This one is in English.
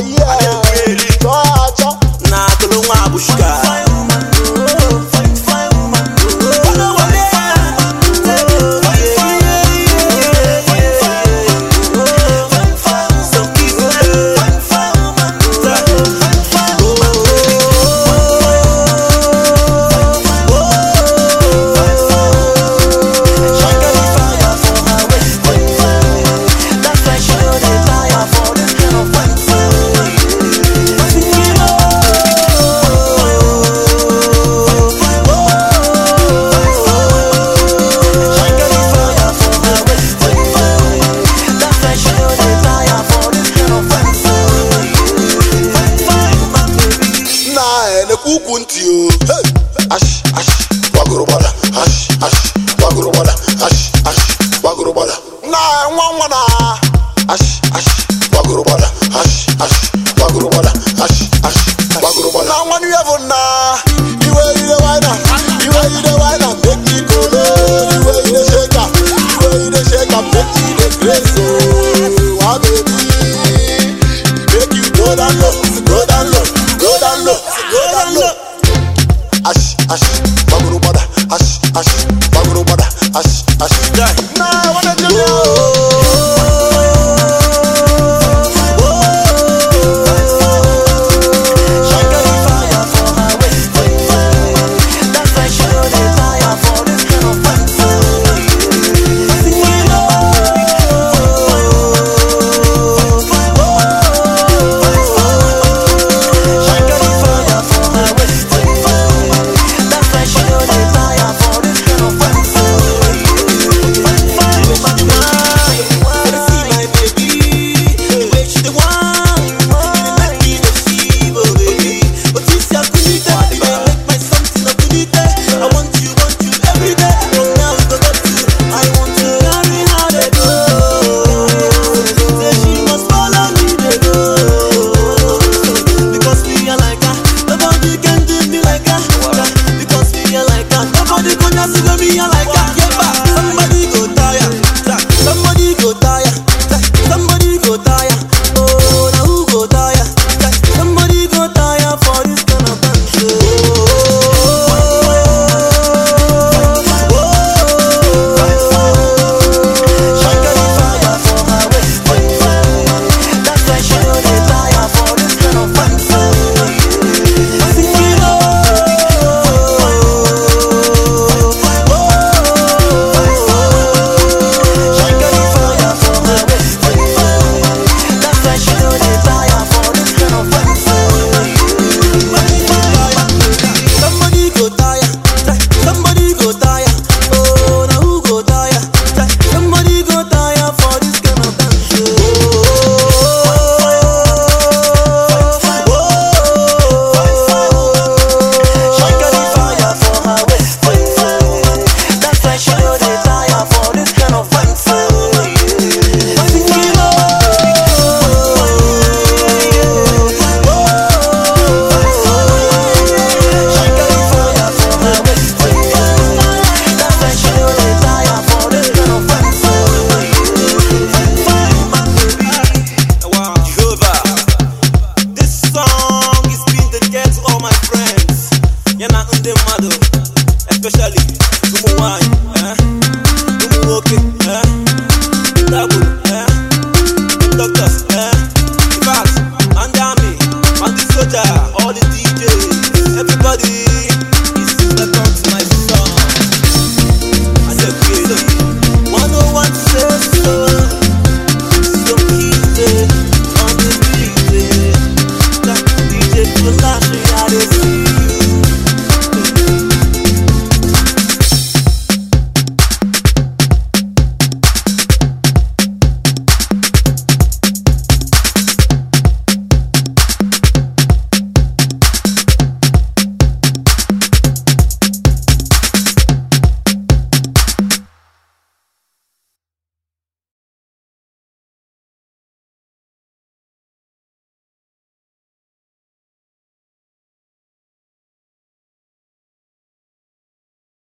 yeah. na-enekwa ntị o ash ash gbagoro bala. ash ash gbagoro bala. ash ash gbagoro gbara na nwa nwa na ash ash